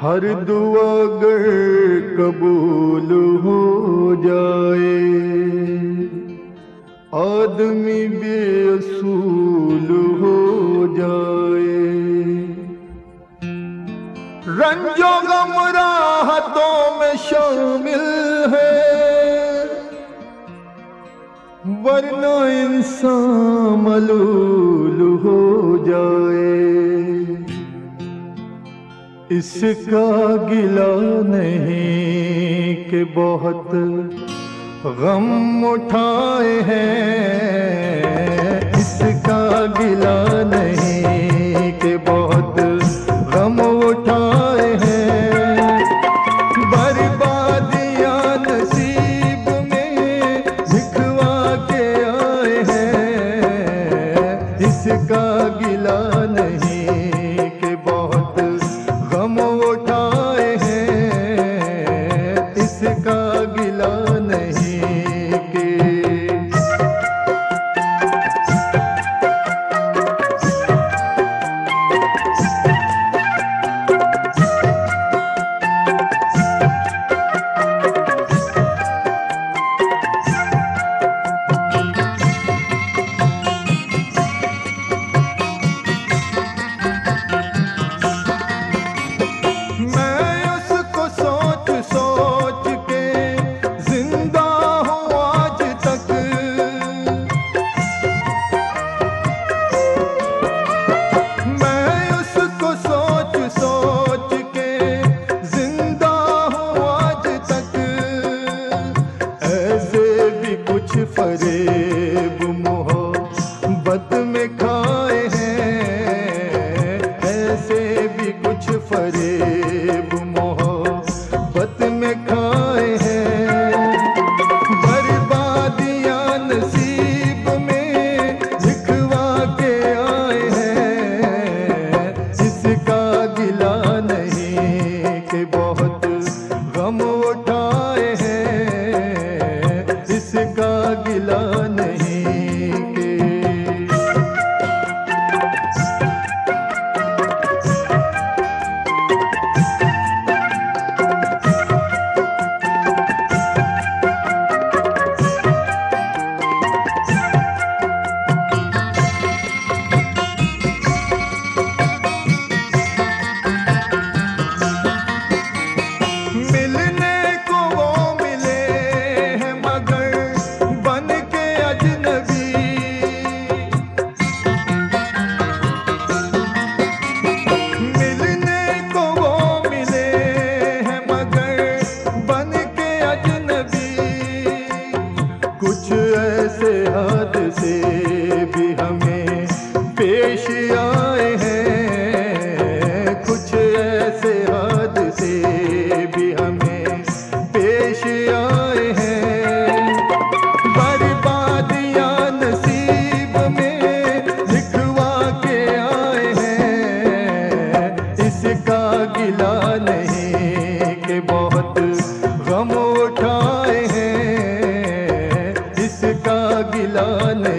हर दुआ गए कबूल हो जाए। आदमी बेसूल हो जाए। रंजो गम राहतों में शामिल है। वरना इंसान मलूल हो जाए। इसका गिला नहीं कि बहुत गम उठाए हैं। इसका गिला नहीं हरे दिलाने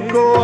को